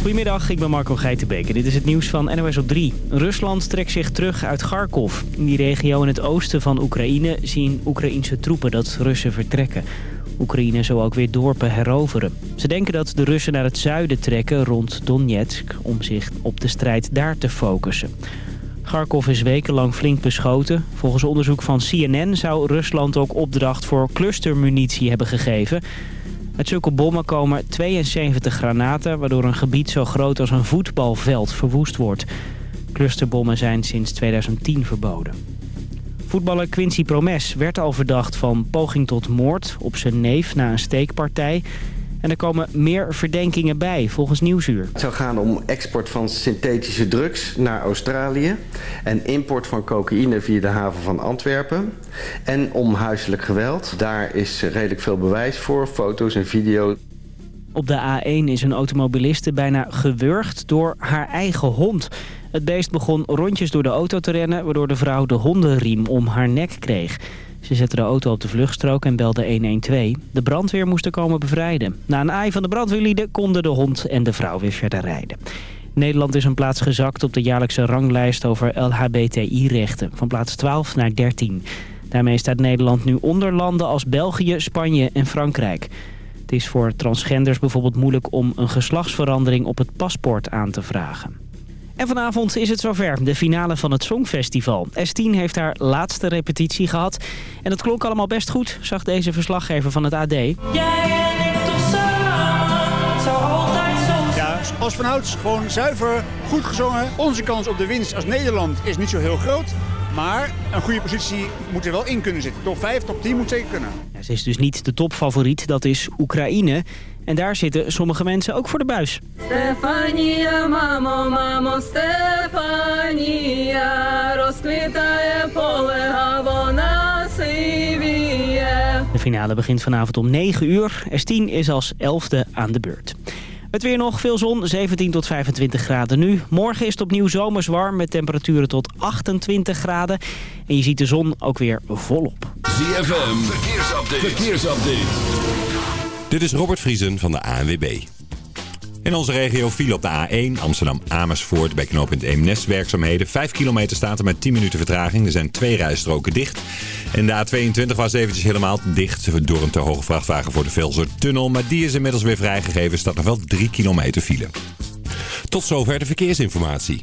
Goedemiddag, ik ben Marco Geitenbeek dit is het nieuws van NOS op 3. Rusland trekt zich terug uit Kharkov. In die regio in het oosten van Oekraïne zien Oekraïnse troepen dat Russen vertrekken. Oekraïne zou ook weer dorpen heroveren. Ze denken dat de Russen naar het zuiden trekken rond Donetsk... om zich op de strijd daar te focussen. Kharkov is wekenlang flink beschoten. Volgens onderzoek van CNN zou Rusland ook opdracht voor clustermunitie hebben gegeven... Met zulke bommen komen 72 granaten... waardoor een gebied zo groot als een voetbalveld verwoest wordt. Clusterbommen zijn sinds 2010 verboden. Voetballer Quincy Promes werd al verdacht van poging tot moord op zijn neef na een steekpartij... En er komen meer verdenkingen bij, volgens Nieuwsuur. Het zou gaan om export van synthetische drugs naar Australië... en import van cocaïne via de haven van Antwerpen... en om huiselijk geweld. Daar is redelijk veel bewijs voor, foto's en video. Op de A1 is een automobiliste bijna gewurgd door haar eigen hond. Het beest begon rondjes door de auto te rennen... waardoor de vrouw de hondenriem om haar nek kreeg... Ze zetten de auto op de vluchtstrook en belden 112. De brandweer moest er komen bevrijden. Na een aai van de brandweerlieden konden de hond en de vrouw weer verder rijden. Nederland is een plaats gezakt op de jaarlijkse ranglijst over LHBTI-rechten. Van plaats 12 naar 13. Daarmee staat Nederland nu onder landen als België, Spanje en Frankrijk. Het is voor transgenders bijvoorbeeld moeilijk om een geslachtsverandering op het paspoort aan te vragen. En vanavond is het zover, de finale van het Songfestival. S10 heeft haar laatste repetitie gehad. En dat klonk allemaal best goed, zag deze verslaggever van het AD. Jij en ik toch samen, het altijd zo Ja, als vanouds gewoon zuiver, goed gezongen. Onze kans op de winst als Nederland is niet zo heel groot. Maar een goede positie moet er wel in kunnen zitten. Top 5, top 10 moet zeker kunnen. Ja, ze is dus niet de topfavoriet, dat is Oekraïne. En daar zitten sommige mensen ook voor de buis. Stefania, mamo, mamo, Stefania, De finale begint vanavond om 9 uur. S10 is als 11e aan de beurt. Het weer nog, veel zon, 17 tot 25 graden nu. Morgen is het opnieuw zomers warm met temperaturen tot 28 graden. En je ziet de zon ook weer volop. ZFM, verkeersupdate. verkeersupdate. Dit is Robert Vriesen van de ANWB. In onze regio viel op de A1 Amsterdam-Amersfoort bij knooppunt Eemnes werkzaamheden. 5 kilometer staat er met 10 minuten vertraging. Er zijn twee rijstroken dicht. En de A22 was eventjes helemaal dicht door een te hoge vrachtwagen voor de Velsertunnel. Maar die is inmiddels weer vrijgegeven. staat nog wel 3 kilometer file. Tot zover de verkeersinformatie.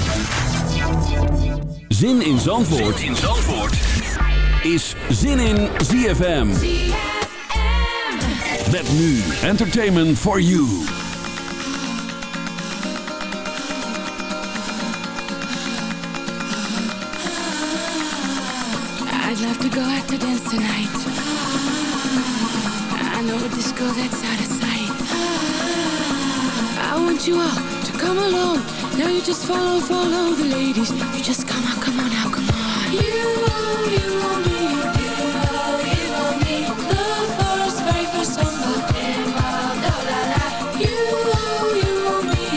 Zin in Zandvoort, zin in Zandvoort. is Zin in ZFM. Met nu Entertainment for You. I'd love to go out to dance tonight. I know this girl that's out of sight. I want you all come along. Now you just follow, follow the ladies. You just come on, come on now, come on. You want, you me. You want, you me. The forest fire for summer. You want, you are me.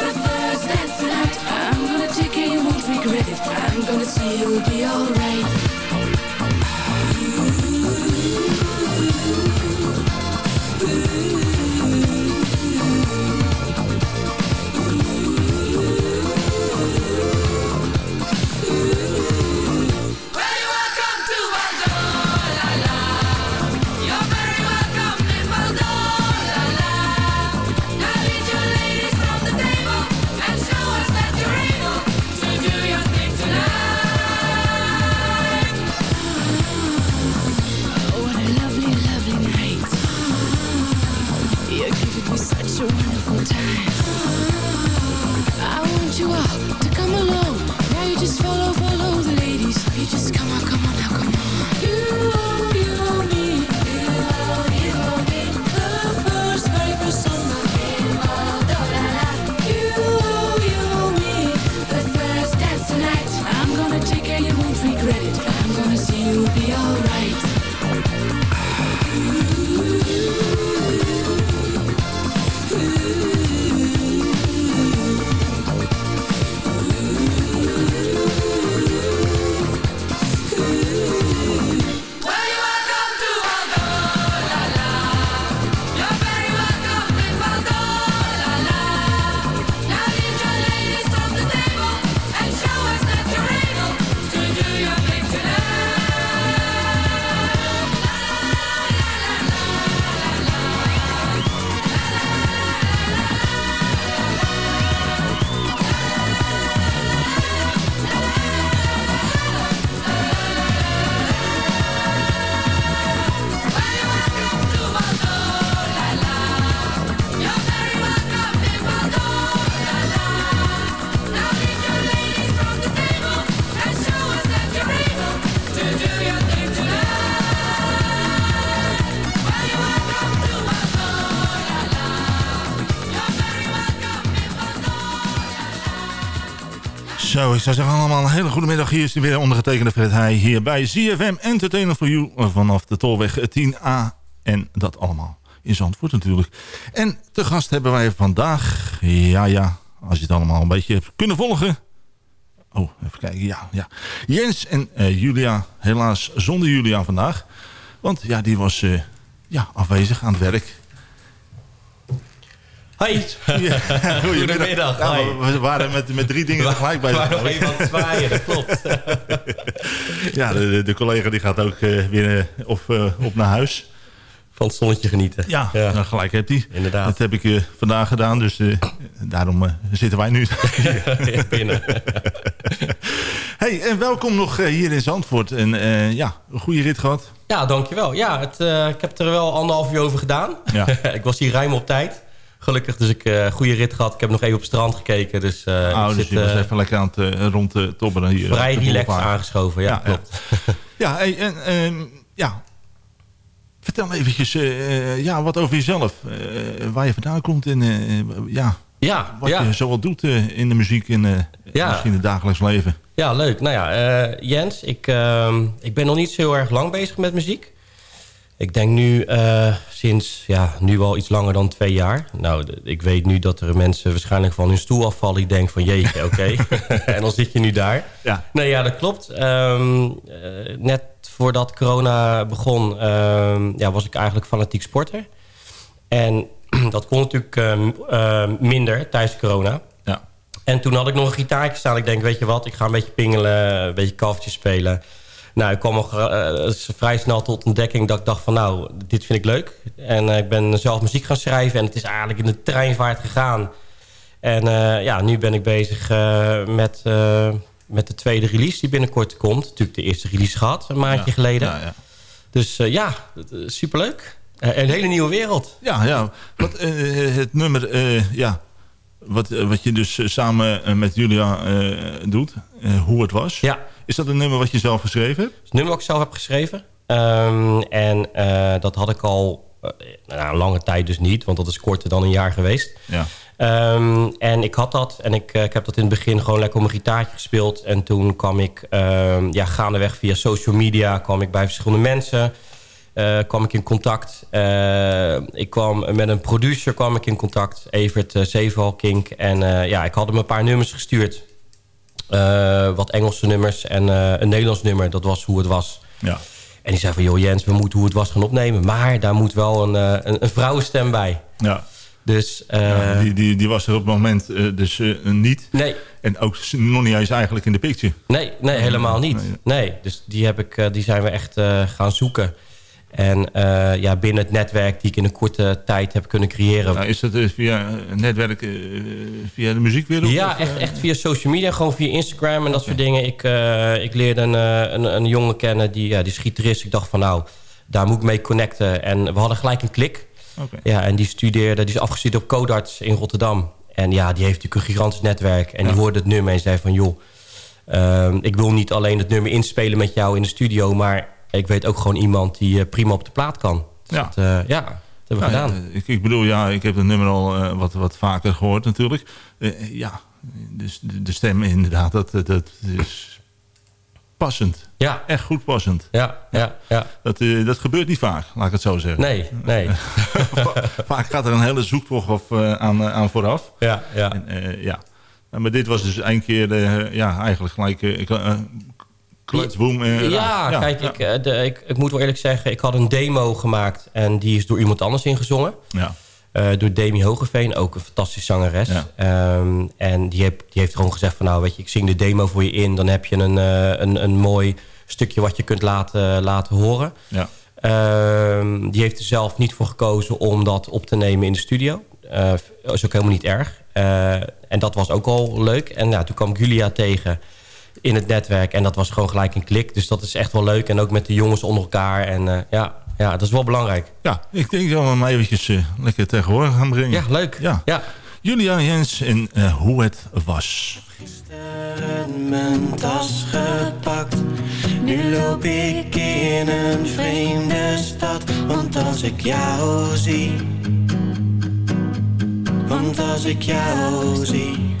The first dance tonight. I'm gonna take it, you won't regret it. I'm gonna see you'll be alright. Ik zou zeggen allemaal een hele goede middag. Hier is weer ondergetekende Fred Heij hier bij ZFM Entertainment for You vanaf de Tolweg 10A. En dat allemaal in Zandvoort natuurlijk. En te gast hebben wij vandaag, ja ja, als je het allemaal een beetje hebt kunnen volgen. Oh, even kijken, ja, ja. Jens en uh, Julia, helaas zonder Julia vandaag. Want ja, die was uh, ja, afwezig aan het werk. Hoi. Ja, Goedemiddag. Ja, we waren met, met drie dingen tegelijk bij We waren nog even aan het zwaaien, dat klopt. Ja, de, de collega die gaat ook uh, weer uh, op, uh, op naar huis. Van het zonnetje genieten. Ja, ja. Nou, gelijk hebt hij. Inderdaad. Dat heb ik vandaag gedaan, dus daarom zitten wij nu hier. binnen. hey, en welkom nog hier in Zandvoort. En ja, een goede rit gehad. Ja, dankjewel. Ja, het, ik heb er wel anderhalf uur over gedaan. Ja. ik was hier ruim op tijd. Gelukkig, dus ik uh, goede rit gehad. Ik heb nog even op het strand gekeken. Dus, uh, oh, dus zit, je was uh, even lekker aan het uh, rondtobberen hier. Vrij relaxed aangeschoven, ja, ja klopt. Ja, ja en, en, ja. vertel eventjes ja, wat over jezelf. waar je vandaan komt en ja, ja, wat ja. je zoal doet in de muziek en ja. misschien het dagelijks leven. Ja, leuk. Nou ja, Jens, ik, ehm, ik ben nog niet zo heel erg lang bezig met muziek. Ik denk nu uh, sinds ja, nu al iets langer dan twee jaar. Nou, ik weet nu dat er mensen waarschijnlijk van hun stoel afvallen. Die denken van jeetje, oké. Okay. en dan zit je nu daar. Ja. Nee, ja, dat klopt. Um, uh, net voordat corona begon, um, ja, was ik eigenlijk fanatiek sporter. En dat kon natuurlijk uh, minder tijdens corona. Ja. En toen had ik nog een gitaartje staan. Ik denk, weet je wat, ik ga een beetje pingelen, een beetje kalftjes spelen... Nou, ik kwam al uh, vrij snel tot ontdekking dat ik dacht van nou, dit vind ik leuk. En uh, ik ben zelf muziek gaan schrijven en het is eigenlijk in de treinvaart gegaan. En uh, ja, nu ben ik bezig met, met de tweede release die binnenkort komt. Natuurlijk de eerste release gehad, een maandje ja, geleden. Ja, ja. Dus ja, superleuk. een hele nieuwe wereld. Ja, ja. Wat, het nummer, ja, wat, wat je dus samen met Julia doet, hoe het was. Ja. Is dat een nummer wat je zelf geschreven hebt? Het nummer wat ik zelf heb geschreven. Um, en dat had ik al nou, een lange tijd dus niet. Want dat is korter dan een jaar geweest. Ja. Um, en ik had dat. En ik, ik heb dat in het begin gewoon lekker op mijn gitaartje gespeeld. En toen kwam ik um, ja, gaandeweg via social media... kwam ik bij verschillende mensen... Uh, kwam ik in contact. Uh, ik kwam met een producer kwam ik in contact. Evert uh, Zeevalkink. En ja, ik had hem een paar nummers gestuurd. Wat Engelse nummers en een Nederlands nummer. Dat was hoe het was. Ja. En die zei van, joh Jens, we moeten hoe het was gaan opnemen. Maar daar moet wel een, een, een vrouwenstem bij. Ja. Dus, ja, die, die, die was er op het moment dus niet. Nee. En ook nog niet eens eigenlijk in de picture. Nee, nee helemaal niet. Nee. Nee, dus die, heb ik, die zijn we echt gaan zoeken. En uh, ja, binnen het netwerk die ik in een korte tijd heb kunnen creëren. Nou, is dat uh, via een netwerk, uh, via de muziekwereld? Ja, of, echt, echt via social media. Gewoon via Instagram en dat okay. soort dingen. Ik, ik leerde een, een, een, jongen kennen, die, ja, die is gitarist. Ik dacht van nou, daar moet ik mee connecten. En we hadden gelijk een klik. Okay. Ja, en die studeerde, die is afgestudeerd op Codarts in Rotterdam. En ja, die heeft natuurlijk een gigantisch netwerk. En Ja. die hoorde het nummer en zei van joh... ehm, ik wil niet alleen het nummer inspelen met jou in de studio... maar ik weet ook gewoon iemand die eh, prima op de plaat kan. Dus Ja. Dat, eh, ja, dat hebben we gedaan. ja, ik, ik bedoel, ja, ik heb het nummer al eh, wat, wat vaker gehoord natuurlijk. Eh, ja, dus de, de stem inderdaad, dat, dat, is passend. Ja, Echt goed passend. ja, ja, ja. Dat, eh, dat gebeurt niet vaak, laat ik het zo zeggen. Nee, nee. Va- vaak gaat er een hele zoektocht of, eh, aan, eh, aan vooraf. Ja, ja. En, eh, ja. Nou, maar dit was dus één keer eh, ja, eigenlijk gelijk uh, eh, Ja, ja, kijk, ja. Ik, eh, de, ik, ik moet wel eerlijk zeggen... ik had een demo gemaakt en die is door iemand anders ingezongen. Ja, Eh, door Demi Hogeveen, ook een fantastische zangeres. Ja. Ehm, en die, heb, die heeft gewoon gezegd van... nou, weet je, ik zing de demo voor je in. Dan heb je een, een, een mooi stukje wat je kunt laten, laten horen. ja. Ehm, die heeft er zelf niet voor gekozen om dat op te nemen in de studio. Eh is ook helemaal niet erg. En dat was ook al leuk. En nou, toen kwam ik Julia tegen in het netwerk. En dat was gewoon gelijk een klik. Dus dat is echt wel leuk. En ook met de jongens onder elkaar. En eh, ja, ja, dat is wel belangrijk. ja, ik denk dat we hem eventjes eh, lekker tegenwoordig gaan brengen. Ja, leuk. Ja. ja. Julia Jens en eh, hoe het was. Gisteren mijn tas gepakt. Nu loop ik in een vreemde stad. Want als ik jou zie. Want als ik jou zie.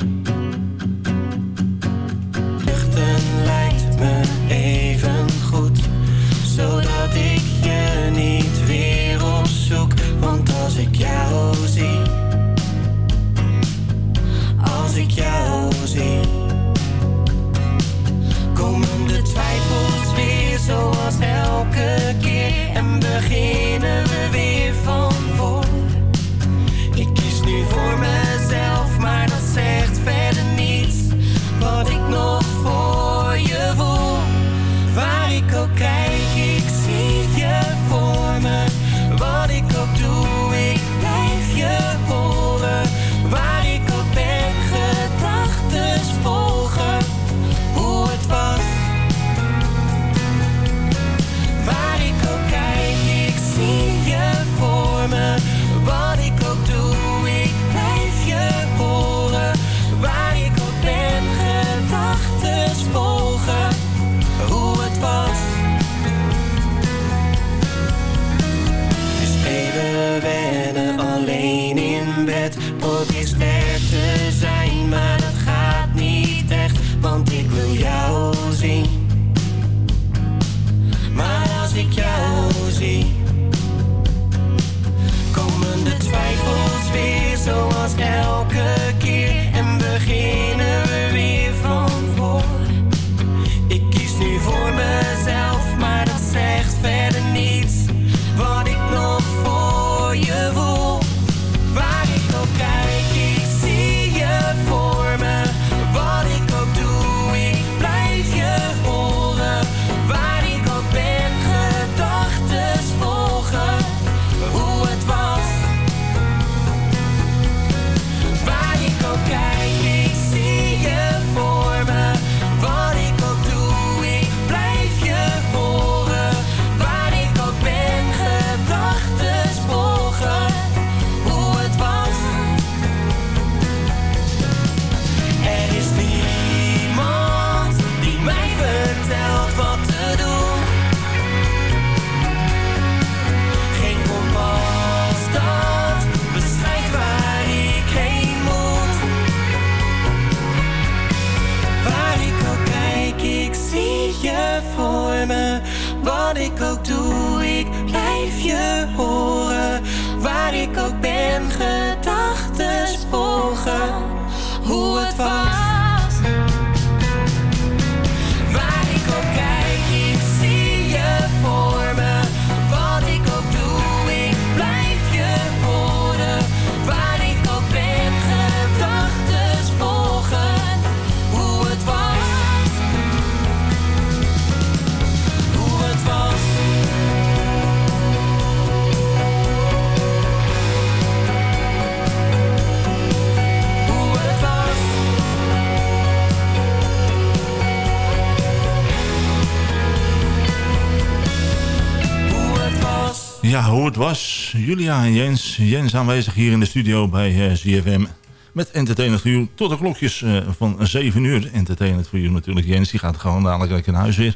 Julia en Jens. Jens aanwezig hier in de studio bij eh, ZFM. Met Entertainment for You tot de klokjes eh, van 7 uur. Entertainment for You natuurlijk. Jens die gaat gewoon dadelijk lekker naar huis weer.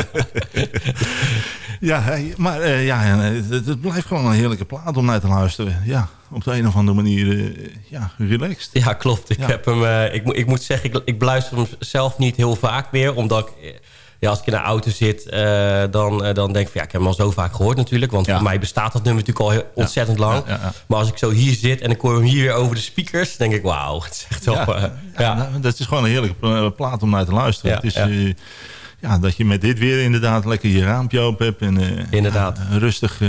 ja, maar eh, ja, eh, het, het blijft gewoon een heerlijke plaat om naar te luisteren. Ja, op de een of andere manier eh, ja, relaxed. Ja, klopt. Ik, Ja. heb hem, eh, ik, moet- ik moet zeggen, ik, ik beluister hem zelf niet heel vaak meer. Omdat ik, eh, ja, als ik in de auto zit, eh, dan, eh, dan denk ik van... Ja, ik heb hem al zo vaak gehoord natuurlijk. Want Ja. voor mij bestaat dat nummer natuurlijk al heel, ontzettend lang. Ja, ja, ja. Maar als ik zo hier zit en ik hoor hem hier weer over de speakers... denk ik, wauw, het is echt wel... Ja, eh, nou, dat is gewoon een heerlijke pla- plaat om naar te luisteren. Ja, het is, ja. ja, dat je met dit weer inderdaad lekker je raampje open hebt. En, Inderdaad. rustig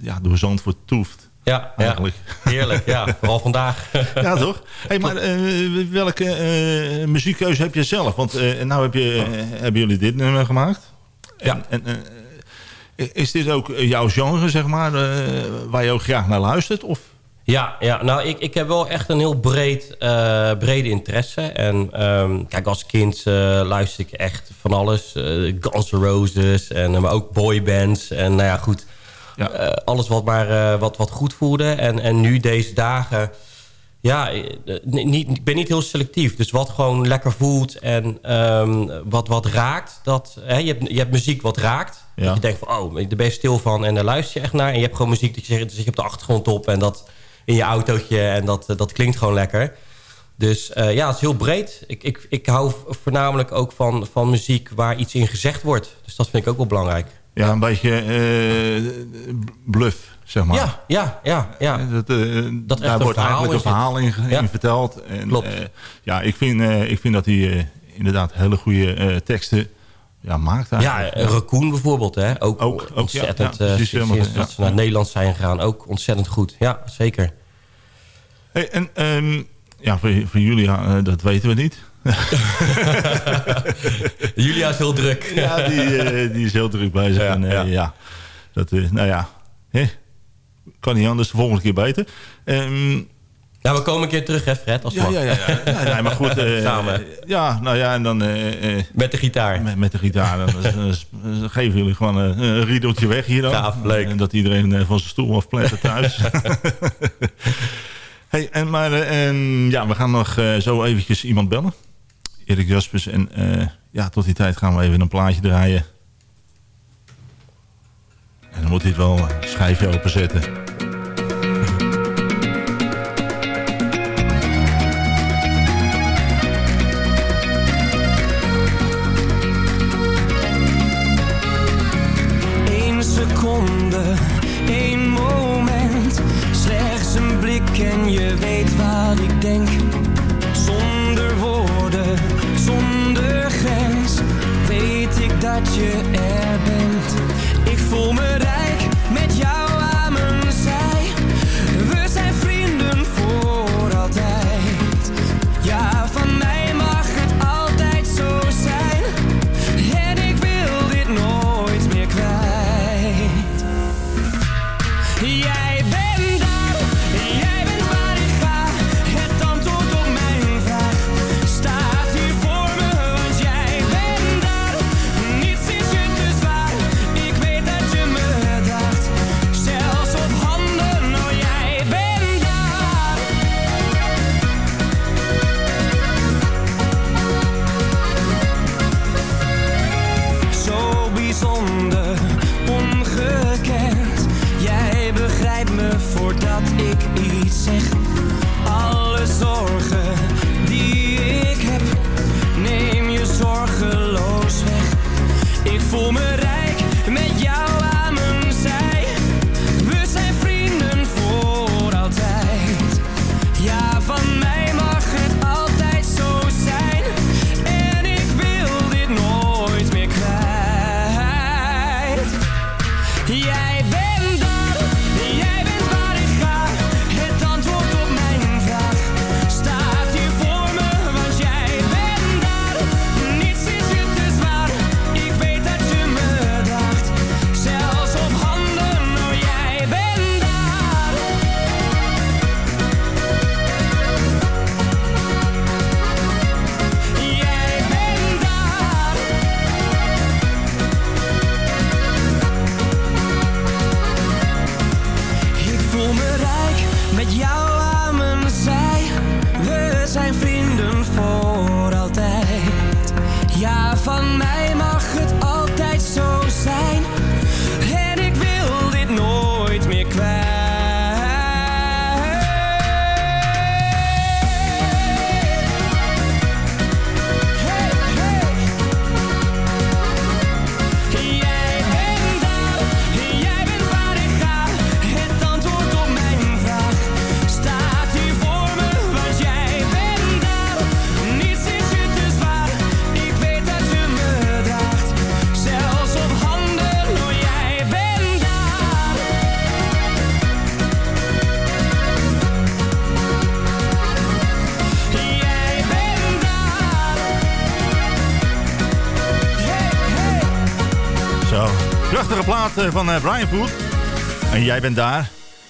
ja, door Zandvoort toeft. Ja, ja, Eigenlijk. heerlijk. Ja, vooral vandaag. Ja, toch? Hey, maar eh, welke eh, muziekkeuze heb je zelf? Want eh nou heb je, hebben jullie dit nummer gemaakt. Ja. En, is dit ook jouw genre, zeg maar, waar je ook graag naar luistert? Of? Ja, ja nou, ik, ik heb wel echt een heel breed, brede interesse. En ehm, kijk, als kind luister ik echt van alles. Guns N' Roses, en, maar ook boybands. En nou ja, goed. Eh, alles wat maar eh, wat, wat goed voelde. En, en nu deze dagen... Ja, eh, niet, ik ben niet heel selectief. Dus wat gewoon lekker voelt en ehm, wat, wat raakt. Dat, hè, je, hebt, je hebt muziek wat raakt. Ja. Dat je denkt van, oh, daar ben je stil van en daar luister je echt naar. En je hebt gewoon muziek dat je zegt, dat je op de achtergrond op. En dat in je autootje en dat, dat klinkt gewoon lekker. Dus ja, het is heel breed. Ik, ik, ik hou voornamelijk ook van, van muziek waar iets in gezegd wordt. Dus dat vind ik ook wel belangrijk. Ja, een beetje eh, bluff, zeg maar. Ja, ja, ja, ja. Eh, Dat, eh, Dat daar wordt eigenlijk een verhaal in, Ja. verteld. En, Klopt. ja, ik vind, ik vind dat hij inderdaad hele goede teksten ja, maakt. Ja, eigenlijk. Raccoon bijvoorbeeld. Hè? Ook, Ook, ook, ontzettend. ja, ja, precies, sinds helemaal, dat ja, ze naar ja. het Nederlands zijn gegaan. Ook ontzettend goed. Ja, zeker. Hey, en ehm, ja, voor, voor Julia, eh, dat weten we niet. Julia is heel druk. Ja, die, eh, die is heel druk bezig. Ja, en, eh, ja. ja. Dat, eh, nou ja, hè? kan niet anders, de volgende keer beter. Ehm, Nou, we komen een keer terug, hè Fred? Als ja, ja, ja, ja. Ja, nee, maar goed. Samen. Ja, nou ja, en dan Met de gitaar. met, met de gitaar. Dan, geven jullie gewoon een, riedeltje weg hier dan. Gaaf, leuk. En dat iedereen van zijn stoel afplettert thuis. hey, en, maar en, ja, we gaan nog zo eventjes iemand bellen. Erik Jaspers. En eh, ja, tot die tijd gaan we even een plaatje draaien. En dan moet hij het wel een schijfje openzetten. Zo, prachtige plaat eh, van eh, Brian Food. En jij bent daar.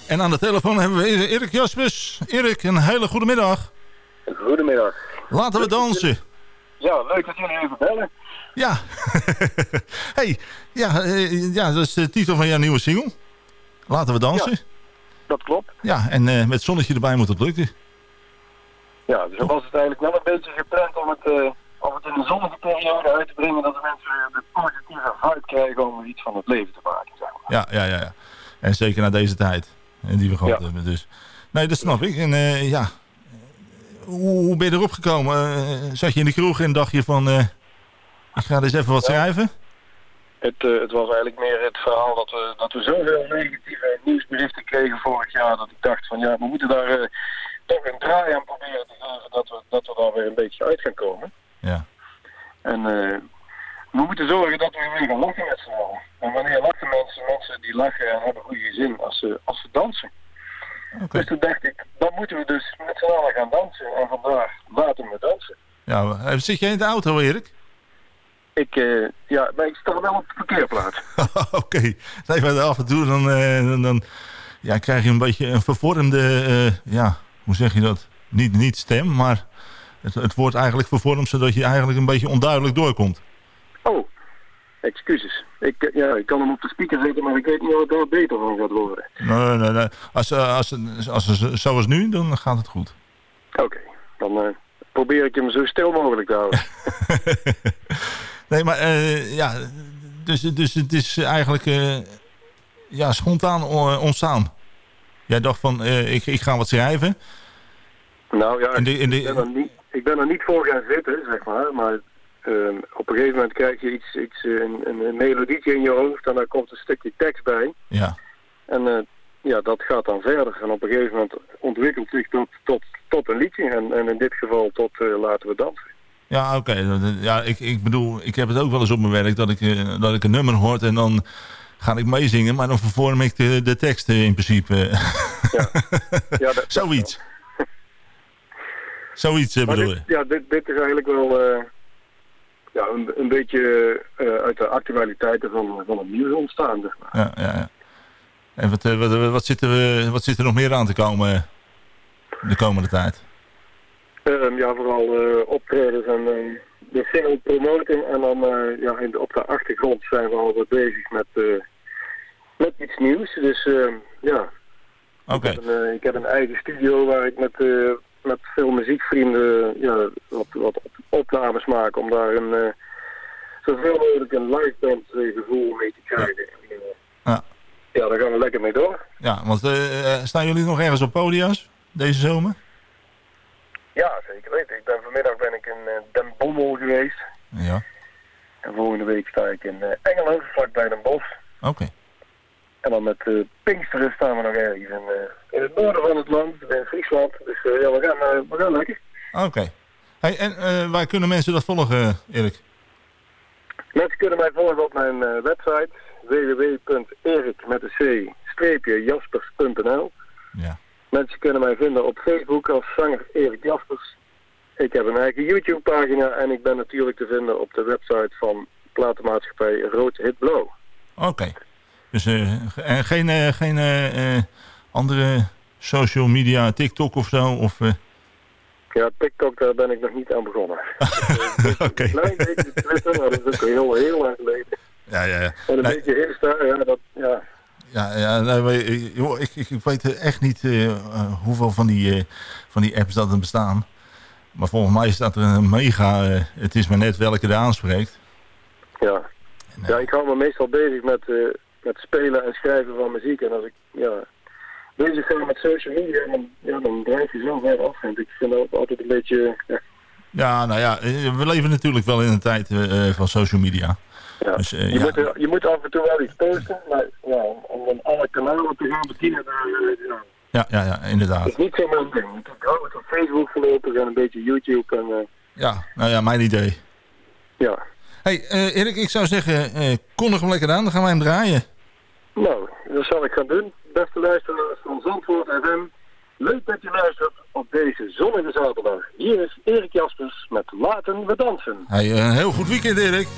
En aan de telefoon hebben we Erik Jaspers. Erik, een hele goede middag. Goedemiddag. Laten we dansen. Ja, leuk dat jullie even bellen. Ja. hey, ja, eh, ja, dat is de titel van jouw nieuwe single. Laten we dansen. Ja, Dat klopt. en eh, met zonnetje erbij moet het lukken. Ja, dus was het eigenlijk wel een beetje gepland om het, om het in een zonnige periode uit te brengen. Dat de mensen de positieve vibe krijgen om iets van het leven te maken. Zeg maar. Ja, ja, ja, ja. En zeker na deze tijd. eh, Die we gehad Ja. hebben. Dus. Nee, dat snap ik. En eh, ja, hoe, hoe ben je erop gekomen? Eh, zat je in de kroeg en dacht je van... eh, ik ga eens even wat schrijven? Het, eh, het was eigenlijk meer het verhaal dat we, dat we zoveel negatieve nieuwsberichten kregen vorig jaar. Dat ik dacht van ja, we moeten daar eh, toch een draai aan proberen te geven. Dat we, dat we daar weer een beetje uit gaan komen. Ja. En eh, we moeten zorgen dat we weer gaan lachen met z'n allen. En wanneer lachen mensen? Mensen die lachen en hebben goede zin als ze, als ze dansen. Dus toen dacht ik, dan moeten we dus met z'n allen gaan dansen. En vandaar laten we dansen. Ja, eh, zit jij in de auto, Erik? Ik, eh, ja, maar ik sta wel op de parkeerplaats. Oké. Nee, maar af en toe dan, dan, ja, krijg je een beetje een vervormde... ja, hoe zeg je dat? Niet, niet stem, maar het, het wordt eigenlijk vervormd... zodat je eigenlijk een beetje onduidelijk doorkomt. Oh, excuses. Ik, eh, ja, ik kan hem op de speaker zetten, maar ik weet niet of het daar beter van gaat worden. Nee, nee, nee. Als, eh, als, als, als, zoals nu, dan gaat het goed. Oké, dan eh, probeer ik hem zo stil mogelijk te houden. Nee, maar ja, dus, dus het is eigenlijk eh, ja, spontaan ontstaan. Jij dacht van, ik, ik ga wat schrijven. nou ja, de- in de- ik, ben er niet, ik ben er niet voor gaan zitten, zeg maar. Maar eh, op een gegeven moment krijg je iets, iets eh, een, een, melodietje in je hoofd en daar komt een stukje tekst bij. Ja, En eh, ja, dat gaat dan verder. En op een gegeven moment ontwikkelt zich dat tot, tot een liedje. En, en in dit geval tot eh, Laten we dansen. Ja, oké. Ja, ik, ik bedoel, ik heb het ook wel eens op mijn werk dat ik, dat ik een nummer hoort en dan ga ik meezingen, maar dan vervorm ik de, de tekst in principe. Ja. ja, dat, Zoiets. Zoiets eh, bedoel dit, je? ja, dit, dit is eigenlijk wel eh, ja, een, een beetje eh, uit de actualiteiten van, van het nieuws ontstaan. Zeg maar. Ja, ja, ja. En wat, wat, wat, zit er, wat zit er nog meer aan te komen de komende tijd? Ehm, ja, vooral eh, optredens en de single promoting. En dan ja, in de, op de achtergrond zijn we al wat bezig met, met iets nieuws. Dus ehm, ja, Oké. ik, heb een, ik heb een eigen studio waar ik met, met veel muziekvrienden ja, wat, wat op- opnames maak. Om daar een, eh, zoveel mogelijk een live band eh, gevoel mee te krijgen. En, eh, Ja. ja, daar gaan we lekker mee door. Ja, want staan jullie nog ergens op podia's deze zomer? Ja, zeker weten. Ik ben, vanmiddag ben ik in Den Bommel geweest. Ja. En volgende week sta ik in Engeland, vlakbij Den Bosch. Oké. En dan met uh, Pinksteren staan we nog ergens in, eh, in het noorden van het land, in Friesland. Dus eh, ja, we gaan, eh, we gaan lekker. Oké. Hey, en eh, waar kunnen mensen dat volgen, Erik? Mensen kunnen mij volgen op mijn eh, website www.erik met een c jaspers.nl. Ja. Mensen kunnen mij vinden op Facebook als zanger Erik Jaspers. Ik heb een eigen YouTube pagina en ik ben natuurlijk te vinden op de website van platenmaatschappij Rood Hit Blauw. Oké. Dus eh, en geen, eh, geen eh, andere social media, TikTok of zo? Of, Ja, TikTok, daar ben ik nog niet aan begonnen. Oké. Een klein beetje Twitter, maar dat is ook heel, heel lang geleden. Ja, ja, ja. En een Nee. beetje Insta, ja, dat, ja. Ja, ja nee, joh, ik, ik, ik weet echt niet hoeveel van die, van die apps dat er bestaan. Maar volgens mij staat er een mega... het is maar net welke er aanspreekt. Ja. ja, ik hou me meestal bezig met, met spelen en schrijven van muziek. En als ik ja, bezig ga met social media, dan, ja, dan drijf je zo ver af. En ik vind dat altijd een beetje... Ja, Ja, nou ja, eh, we leven natuurlijk wel in een tijd eh, eh, van social media. ja. Dus, je, ja. moet, er- je moet af en toe wel iets posten, maar ja, om dan alle kanalen te gaan bedienen, daar, ja, Ja, ja, inderdaad. is niet zo mijn ding. Ik hou het op Facebook voorlopig en een beetje YouTube. En, Ja, nou ja, mijn idee. ja. hey, eh, Erik, ik zou zeggen, eh kondig hem lekker aan, dan gaan wij hem draaien. Nou, dat zal ik gaan doen. Beste luisteraars van Zandvoort FM. Leuk dat je luistert op deze zonnige zaterdag. Hier is Erik Jaspers met Laten we dansen. Hey, een heel goed weekend, Erik.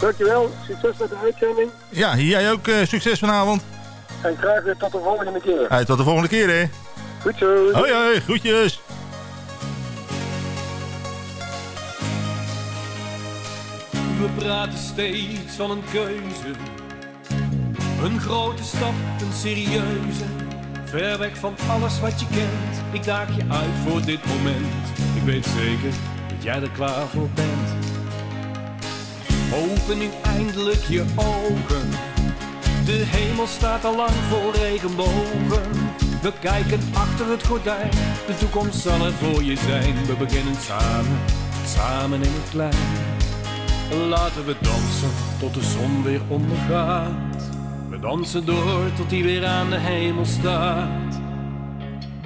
Dankjewel, succes met de uitzending. Ja, jij ook eh, succes vanavond. En graag weer tot de volgende keer. Hey, tot de volgende keer, hè. Goed zo. Hoi, hoi, groetjes. We praten steeds van een keuze. Een grote stap, een serieuze. Ver weg van alles wat je kent. Ik daag je uit voor dit moment. Ik weet zeker dat jij er klaar voor bent. Open nu eindelijk je ogen. De hemel staat al lang voor regenbogen. We kijken achter het gordijn. De toekomst zal er voor je zijn. We beginnen samen, samen in het klein. Laten we dansen tot de zon weer ondergaat. Dansen door tot die weer aan de hemel staat.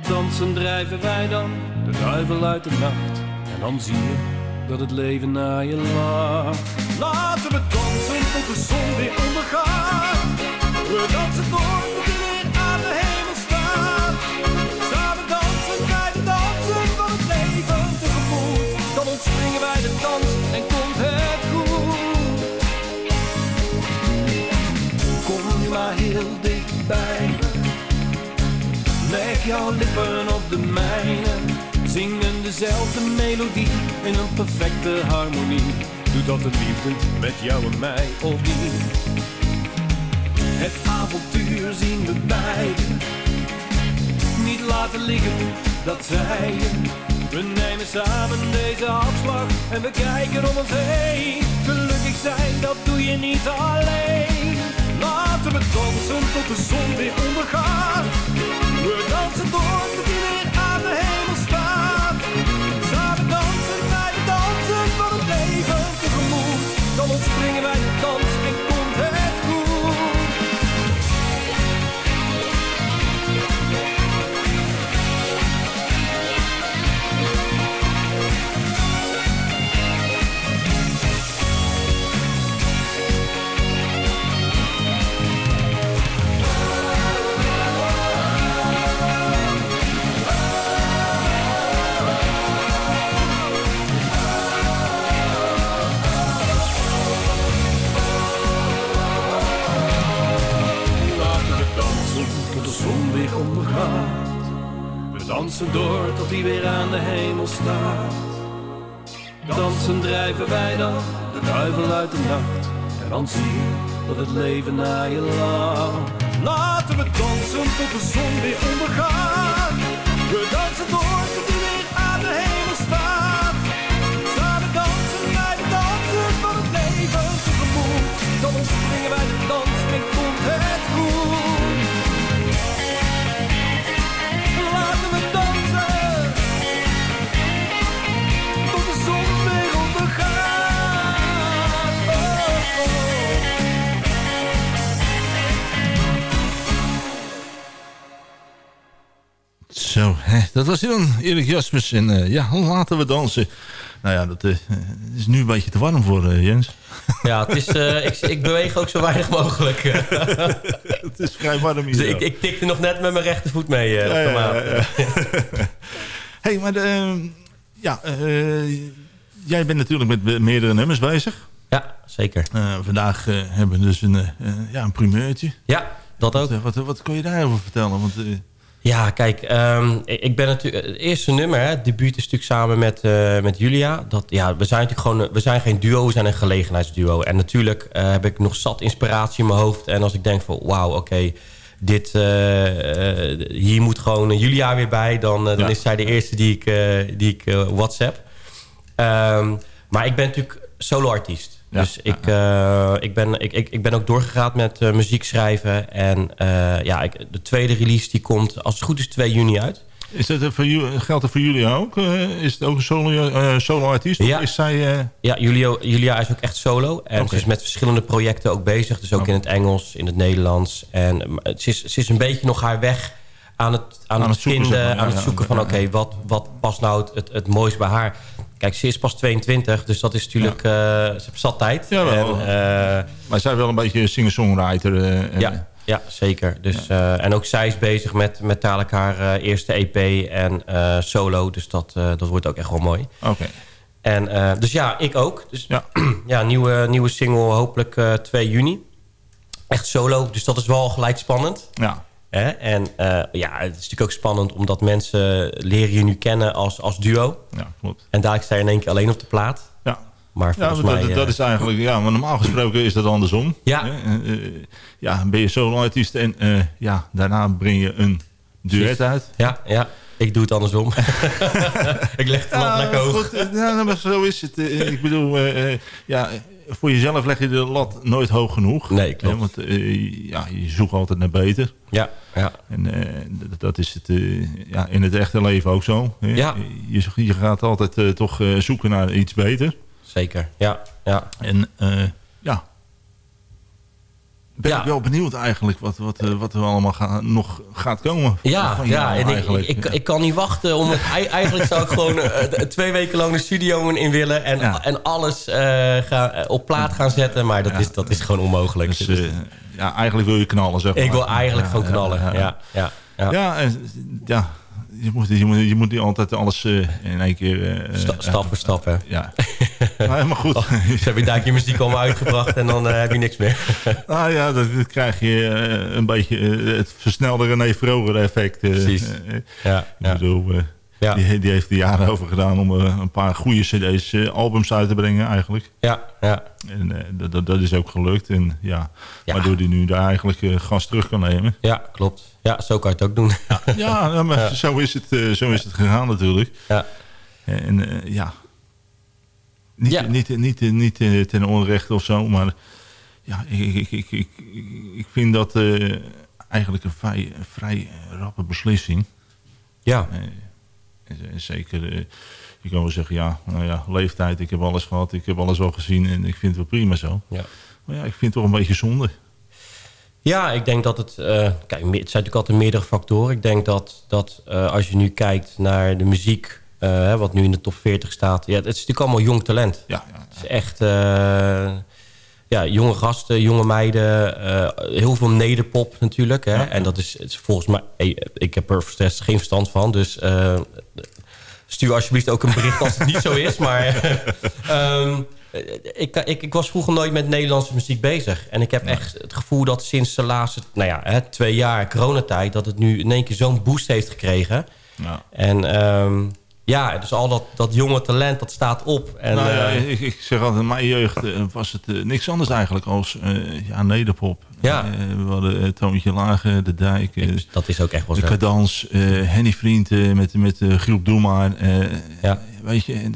Dansen drijven wij dan de duivel uit de nacht. En dan zie je dat het leven naar je lacht. Laten we dansen tot de zon weer ondergaat. We dansen door jouw lippen op de mijne. Zingen dezelfde melodie in een perfecte harmonie. Doe dat de liefde met jou en mij opnieuw. Het avontuur zien we beiden. Niet laten liggen, dat zei je. We nemen samen deze afslag en we kijken om ons heen. Gelukkig zijn, dat doe je niet alleen. Laten we dansen tot de zon weer ondergaat. Door tot die weer aan de hemel staat. Samen dansen wij de dansen dansen door tot hij weer aan de hemel staat. Dansen drijven wij dan de duivel uit de nacht. En dan zie je dat het leven naar je lacht. Laten we dansen tot de zon weer ondergaat. We dansen door dat was hij dan, Erik Jaspers. En eh, ja, laten we dansen. Nou ja, dat eh, het is nu een beetje te warm voor eh, Jens. Ja, het is, ik, ik beweeg ook zo weinig mogelijk. het is vrij warm hier. Dus ik, ik tikte nog net met mijn rechtervoet mee. Ja, ja, maat. ja, hey, maar de, ja, jij bent natuurlijk met meerdere nummers bezig. Ja, zeker. Vandaag hebben we dus een, ja, een primeurtje. Ja, dat ook. Wat, wat, wat kun je daarover vertellen? Want, Ja, kijk, ehm, ik ben natuurlijk het eerste nummer, hè, het debuut is natuurlijk samen met, eh, met Julia. Dat, ja, we zijn natuurlijk gewoon, we zijn geen duo, we zijn een gelegenheidsduo. En natuurlijk eh, heb ik nog zat inspiratie in mijn hoofd. En als ik denk van, wauw, oké, dit, eh, hier moet gewoon Julia weer bij, dan, dan Ja. is zij de eerste die ik, die ik WhatsApp. Ehm, maar ik ben natuurlijk solo-artiest. Ja, Dus ik, eh, ik, ben, ik, ik, ik ben ook doorgegaan met eh, muziek schrijven. En eh, ja, ik, de tweede release die komt als het goed is 2 juni uit. is dat voor geldt dat voor jullie ook? Is het ook een solo, eh, solo-artiest? Ja. Is zij... Ja, Julio, Julia is ook echt solo. En Oké. ze is met verschillende projecten ook bezig. Dus ook Oké. in het Engels, in het Nederlands. En ze is, ze is een beetje nog haar weg aan het, aan Aan het, het zoeken, vinden. zeg maar. Ja, aan het zoeken van oké, wat, wat past nou het, het, het mooist bij haar? Kijk, ze is pas 22, dus dat is natuurlijk... eh, ze zat tijd. En, eh, maar zij wel een beetje singer-songwriter. eh, Ja, ja zeker. Dus, en ook zij is bezig met, met dadelijk haar eerste EP en solo. Dus dat, dat wordt ook echt wel mooi. Oké. En, dus ja, ik ook. Dus Ja. ja, nieuwe, nieuwe single hopelijk eh 2 juni. Echt solo, dus dat is wel gelijk spannend. Ja. Hè? En eh, ja, het is natuurlijk ook spannend omdat mensen leren je nu kennen als, als duo. ja, klopt. En daar sta je in één keer alleen op de plaat. Ja. Maar Ja, volgens maar mij... dat, eh, dat is eigenlijk... Ja, maar normaal gesproken is dat andersom. Ja. Eh, ja, ben je solo-artiest en ja, daarna breng je een duet uit. Ja, ja, ik doe het andersom. ik leg de lat lekker hoog. goed, ja, maar zo is het. Ik bedoel, ja, voor jezelf leg je de lat nooit hoog genoeg. Nee, klopt. Hè, want eh, ja, je zoekt altijd naar beter. Ja, ja. En eh, dat, is het eh, ja, in het echte leven ook zo. Hè. Ja. Je, je gaat altijd toch zoeken naar iets beter. Zeker, ja. ja. En ben Ja. ik wel benieuwd eigenlijk wat, wat, eh, wat er allemaal ga- nog gaat komen. Ja, van ja en ik, ik, ik kan niet wachten. Om het, eigenlijk zou ik gewoon eh, twee weken lang de studio in willen... en, Ja. en alles eh, gaan, eh, op plaat gaan zetten. Maar dat, Ja. is, dat is gewoon onmogelijk. Dus, Dus eh, ja, eigenlijk wil je knallen, zeg maar. ik wil eigenlijk gewoon knallen. ja, Ja, ja. ja, ja, Ja, en, ja je, moet, je, moet, je moet niet altijd alles eh, in één keer... eh, Sta- eh, stap voor stap, hè. Ja, maar helemaal goed. Ze hebben daar je muziek allemaal uitgebracht... en dan heb je niks meer. nou ja, dat, dat krijg je een beetje het versnelde René Vroger effect. Precies. Ja, ik ja. bedoel, eh, Ja. die, die heeft er jaren over gedaan om eh, een paar goede cd's, eh, albums uit te brengen eigenlijk. ja, ja. En eh, dat, dat, is ook gelukt. En, ja, Ja. Waardoor hij nu daar eigenlijk gas terug kan nemen. ja, klopt. Ja, zo kan je het ook doen. Ja, maar Ja. Zo, is het, zo is het gegaan natuurlijk. Ja. En ja, niet, niet, niet, niet, niet ten onrechte of zo, maar ja, ik, ik, ik, ik, ik vind dat eigenlijk een vrij, een vrij rappe beslissing. Ja, en- zeker, eh, je kan wel zeggen, ja, nou ja, leeftijd, ik heb alles gehad, ik heb alles al gezien en ik vind het wel prima zo. ja. Maar ja, ik vind het toch een beetje zonde. Ja, ik denk dat het... eh, kijk, het zijn natuurlijk altijd meerdere factoren. Ik denk dat, dat eh, als je nu kijkt naar de muziek... hè, wat nu in de top 40 staat... Ja, het is natuurlijk allemaal jong talent. Ja, ja, Het is echt... ja, jonge gasten, jonge meiden. eh, heel veel nederpop natuurlijk. Hè? Ja. En dat is, het is volgens mij... eh, Ik heb er rest geen verstand van. Dus eh, stuur alsjeblieft ook een bericht als het niet zo is. Maar ehm, ik, ik, ik was vroeger nooit met Nederlandse muziek bezig. En ik heb echt het gevoel dat sinds de laatste nou ja, hè, twee jaar coronatijd... dat het nu in één keer zo'n boost heeft gekregen. Ja. En ehm, ja, dus al dat, dat jonge talent, dat staat op. En, nou ja, eh, ik, ik zeg altijd, in mijn jeugd eh, was het eh, niks anders eigenlijk als ja, nederpop. Ja. We hadden Toontje Lage, De Dijk, dat is ook echt wel De zo. Cadans, eh, Henny Vriend met, met de groep Doe Maar. eh, Ja. Weet je,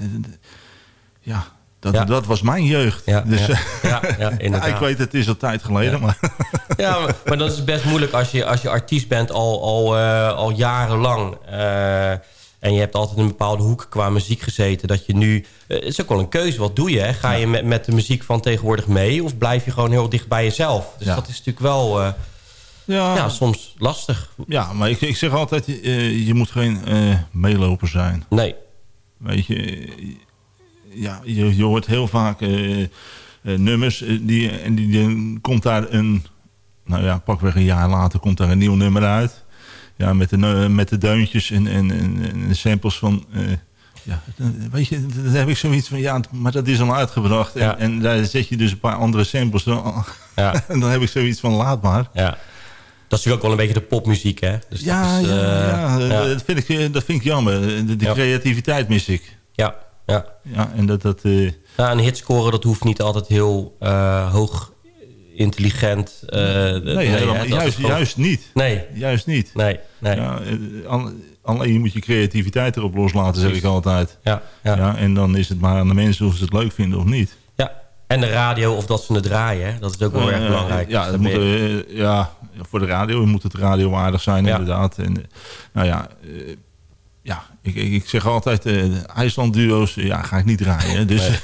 ja, dat, Ja. dat was mijn jeugd. Ja, dus, ja. Ja, ja, inderdaad. ik weet, het is al tijd geleden, maar... Ja, maar, maar dat is best moeilijk als je, als je artiest bent al, al, al jarenlang. En je hebt altijd een bepaalde hoek qua muziek gezeten. Dat je nu... eh, het is ook wel een keuze. Wat doe je? Hè? Ga je met, met de muziek van tegenwoordig mee? Of blijf je gewoon heel dicht bij jezelf? Dus Ja. dat is natuurlijk wel eh, Ja, ja, soms lastig. ja, maar ik, ik zeg altijd, eh, je moet geen meeloper zijn. Nee. Weet je, ja, je, je hoort heel vaak nummers die, en die, die komt daar een, nou ja, pakweg een jaar later komt daar een nieuw nummer uit. Ja, met de, met de deuntjes en, en, en, samples van, eh, ja, weet je, dan heb ik zoiets van, ja, maar dat is al uitgebracht. En, Ja. en daar zet je dus een paar andere samples, dan, Ja. en dan heb ik zoiets van, laat maar. Ja. Dat is natuurlijk ook wel een beetje de popmuziek, hè? Dus Ja, dat is, ja, eh, ja, ja. Dat, vind ik, eh, dat vind ik jammer. De, creativiteit mis ik. Ja, ja. Ja, en dat... dat eh, Ja, een hit scoren, dat hoeft niet altijd heel eh, hoog intelligent. eh, nee, helemaal- juist, gewoon- juist niet. Nee, Juist niet. nee, nee. Ja, al- alleen je moet je creativiteit erop loslaten, zeg ik altijd. Ja, ja. Ja, en dan is het maar aan de mensen of ze het leuk vinden of niet. ja. En de radio, of dat ze het draaien, hè? dat is ook wel erg Eh, belangrijk. Ja, dat moet, eh, ja, voor de radio moet het radiowaardig zijn, inderdaad. En, nou ja, ja ik, ik, zeg altijd, eh IJsland-duo's ja, ga ik niet draaien. Dus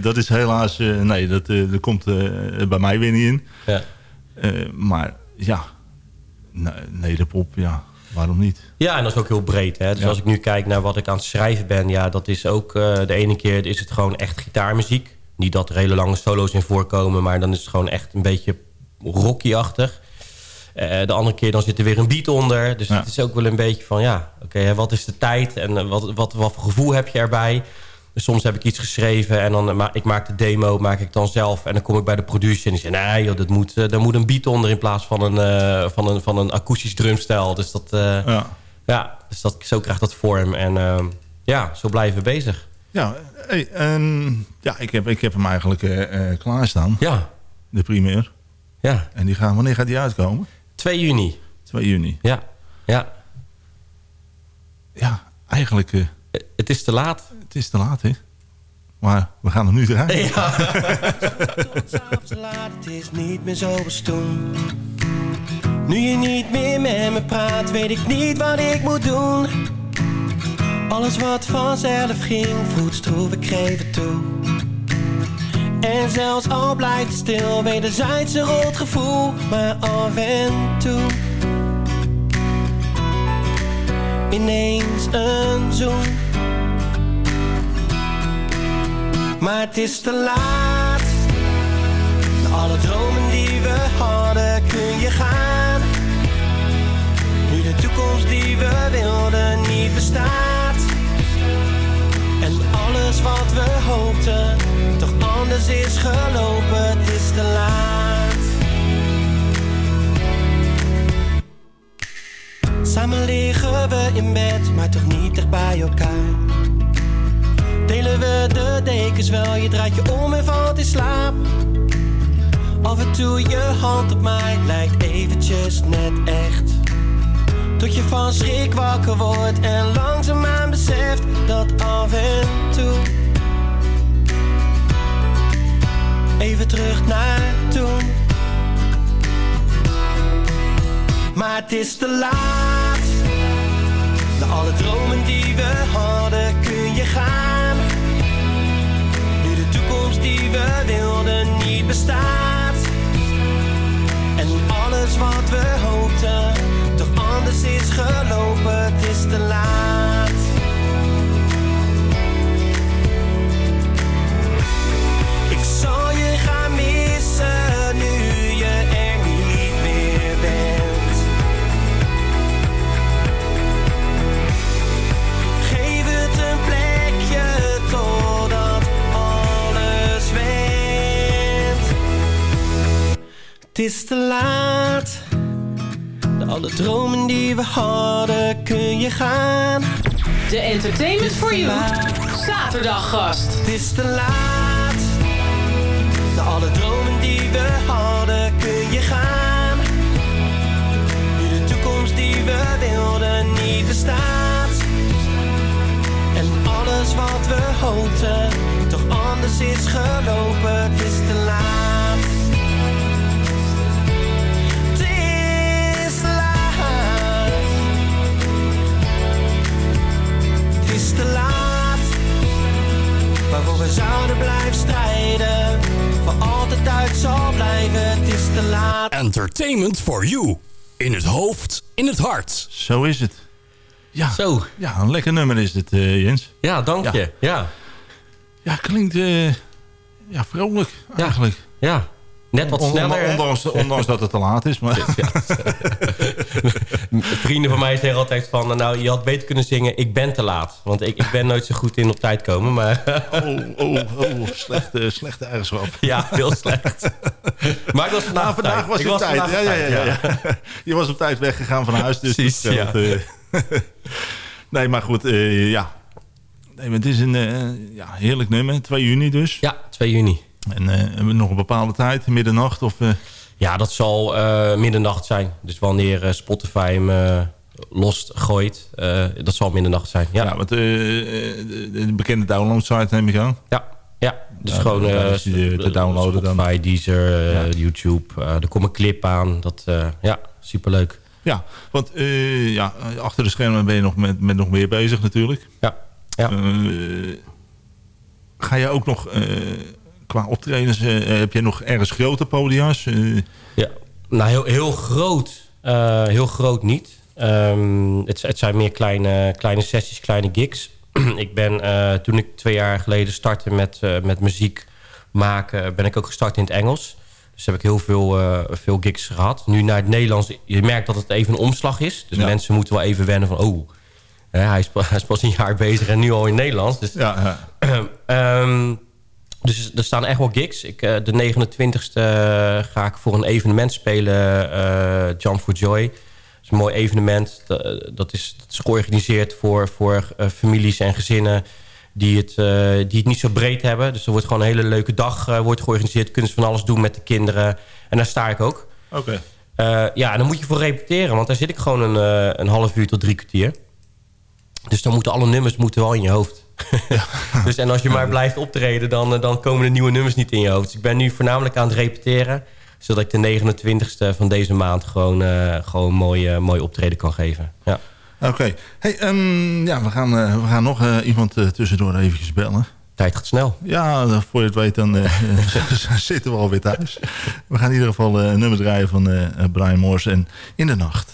dat is helaas, eh, nee, dat, eh, dat komt eh, bij mij weer niet in. ja. Maar ja, nee, nederpop, ja, waarom niet? ja, en dat is ook heel breed. Hè? Dus Ja. als ik nu kijk naar wat ik aan het schrijven ben... ja, dat is ook de ene keer is het gewoon echt gitaarmuziek. Niet dat er hele lange solo's in voorkomen... maar dan is het gewoon echt een beetje rocky-achtig. De andere keer dan zit er weer een beat onder. Dus Ja. het is ook wel een beetje van... ja, oké, wat is de tijd en wat, wat, wat voor gevoel heb je erbij... Soms heb ik iets geschreven en dan ma ik maak de demo, maak ik dan zelf. En dan kom ik bij de producer en die zegt... nee joh, dat moet, eh, daar moet een beat onder in plaats van een, eh, van een, van een akoestisch drumstel. Dus, dat, eh, Ja, ja, dus dat, zo krijgt dat vorm. En ehm, ja, zo blijven we bezig. ja, hey, en, ja ik, heb, ik heb hem eigenlijk eh, klaarstaan, Ja, de primeur. ja. En die gaan, wanneer gaat die uitkomen? 2 juni. 2 juni. Ja, ja. Ja, eigenlijk, Het is te laat. Het is te laat, hè? Maar we gaan hem nu draaien. Ja. Tot s'avonds laat, het is niet meer zoals toen. Nu je niet meer met me praat, weet ik niet wat ik moet doen. Alles wat vanzelf ging, voelt stroef, ik geef het toe. En zelfs al blijft het stil, wederzijds een rot gevoel. Maar af en toe, ineens een zoen. Maar het is te laat. Alle dromen die we hadden kun je gaan. Nu de toekomst die we wilden niet bestaat. En alles wat we hoopten toch anders is gelopen. Het is te laat. Samen liggen we in bed, maar toch niet dicht bij elkaar. Delen we de dekens wel, je draait je om en valt in slaap. Af en toe je hand op mij lijkt eventjes net echt. Tot je van schrik wakker wordt en langzaamaan beseft dat af en toe. Even terug naar toen. Maar het is te laat. Wat we Het is te laat. Na Alle dromen die we hadden kun je gaan. De Entertainment for You zaterdaggast. Het is te laat. De alle dromen die we hadden kun je gaan. Nu de toekomst die we wilden niet bestaat. En alles wat we hoopten toch anders is gelopen. Het is te laat. Te laat. Waarvoor we zouden blijven strijden. Voor altijd uit zal blijven. Het is te laat. Entertainment for you. In het hoofd, in het hart. Zo is het. Ja, Zo. ja een lekker nummer is het, eh, Jens. Ja, dank Ja. je. Ja, Ja, klinkt eh, ja, vrolijk eigenlijk. ja. Net wat sneller. Ondanks, ondanks dat het te laat is. Maar, Vrienden van mij zeggen altijd van... nou, je had beter kunnen zingen, ik ben te laat. Want ik, ik ben nooit zo goed in op tijd komen. Maar oh, oh, oh, slechte, slechte eigenschap. ja, heel slecht. Maar ik was vandaag, Nou, vandaag was je op tijd. vandaag Ja, ja, ja, ja. Je was op tijd weggegaan van huis. Dus Precies, dat ja. eh. nee, maar goed, eh, ja. Nee, maar het is een eh, ja, heerlijk nummer. 2 juni dus. Ja, 2 juni. En eh, nog een bepaalde tijd, middernacht? Of, eh, Ja, dat zal eh, middernacht zijn. Dus wanneer Spotify hem losgooit, eh, dat zal middernacht zijn. Ja, ja. want eh, de, de bekende download site neem ik aan. ja, ja. Dus Ja, gewoon te downloaden dan. Spotify, Deezer, Ja. YouTube. er komt een clip aan. Dat, ja, superleuk. Ja, want ja, achter de schermen ben je nog met, met nog meer bezig natuurlijk. Ja, ja. Ga je ook nog qua optredens, eh, heb je nog ergens grote podia's? Eh, Ja, nou heel, heel groot. eh, heel groot niet. Ehm, het, het zijn meer kleine, kleine sessies, kleine gigs. ik ben, eh, toen ik twee jaar geleden startte met, eh, met muziek maken... ben ik ook gestart in het Engels. Dus heb ik heel veel, eh, veel gigs gehad. Nu naar het Nederlands. Je merkt dat het even een omslag is. Dus Ja. mensen moeten wel even wennen van... oh, hè, hij, is, pa- hij is pas een jaar bezig en nu al in het Nederlands. Dus ja, ja. Ehm, dus er staan echt wel gigs. Ik, eh, de 29e ga ik voor een evenement spelen. eh Jump for Joy. Dat is een mooi evenement. Dat, is, dat is georganiseerd voor, voor eh, families en gezinnen... Die het, eh, die het niet zo breed hebben. Dus er wordt gewoon een hele leuke dag eh, wordt georganiseerd. Kunnen ze van alles doen met de kinderen. En daar sta ik ook. Oké. Eh, ja, en dan moet je voor repeteren. Want daar zit ik gewoon een, eh, een half uur tot drie kwartier. Dus dan moeten alle nummers moeten wel in je hoofd. dus, en als je maar blijft optreden, dan, eh, dan komen de nieuwe nummers niet in je hoofd. Dus ik ben nu voornamelijk aan het repeteren. Zodat ik de 29e van deze maand gewoon, eh, gewoon mooi, eh, mooi optreden kan geven. Ja. Oké. Hey, ehm, ja, we gaan, we gaan nog iemand tussendoor eventjes bellen. Tijd gaat snel. Ja, eh, voor je het weet dan zitten we alweer thuis. We gaan in ieder geval een nummer draaien van Brian Morse en In de Nacht.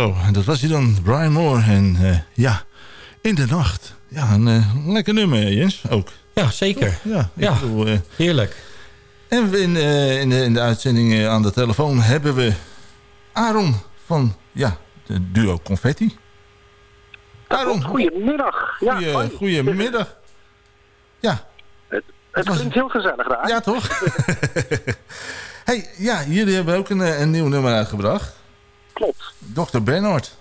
Zo, en dat was hij dan, Brian Moore. En eh, ja, in de nacht. Ja, een eh, lekker nummer, Jens, ook. Ja, zeker. Ja, ik Ja. bedoel, eh, Heerlijk. en in, eh, in, de, in de uitzending aan de telefoon hebben we Aaron van ja, de duo Confetti. Aaron, Goedemiddag. Ja, goeie, goedemiddag. Ja. Het klinkt heel gezellig daar. Ja, toch? hey, ja, jullie hebben ook een, een nieuw nummer uitgebracht. Klopt. Dr. Bernhard.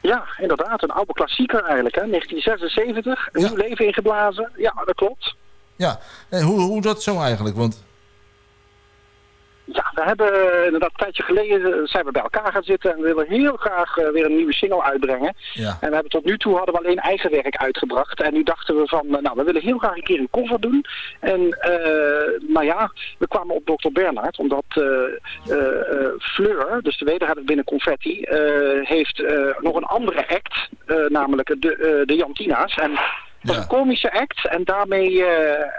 Ja, inderdaad. Een oude klassieker eigenlijk. Hè? 1976. Een nieuw leven ingeblazen. Ja, dat klopt. Ja, en hoe, hoe dat zo eigenlijk? Want Ja, we hebben eh, inderdaad een tijdje geleden eh, zijn we bij elkaar gaan zitten en we willen heel graag eh, weer een nieuwe single uitbrengen. Ja. En we hebben tot nu toe hadden we alleen eigen werk uitgebracht. En nu dachten we van, nou, we willen heel graag een keer een cover doen. En nou ja, we kwamen op Dr. Bernhard, omdat Fleur, dus de wederhebber binnen Confetti, heeft nog een andere act, namelijk de, de Jantina's. En dat is een komische act en daarmee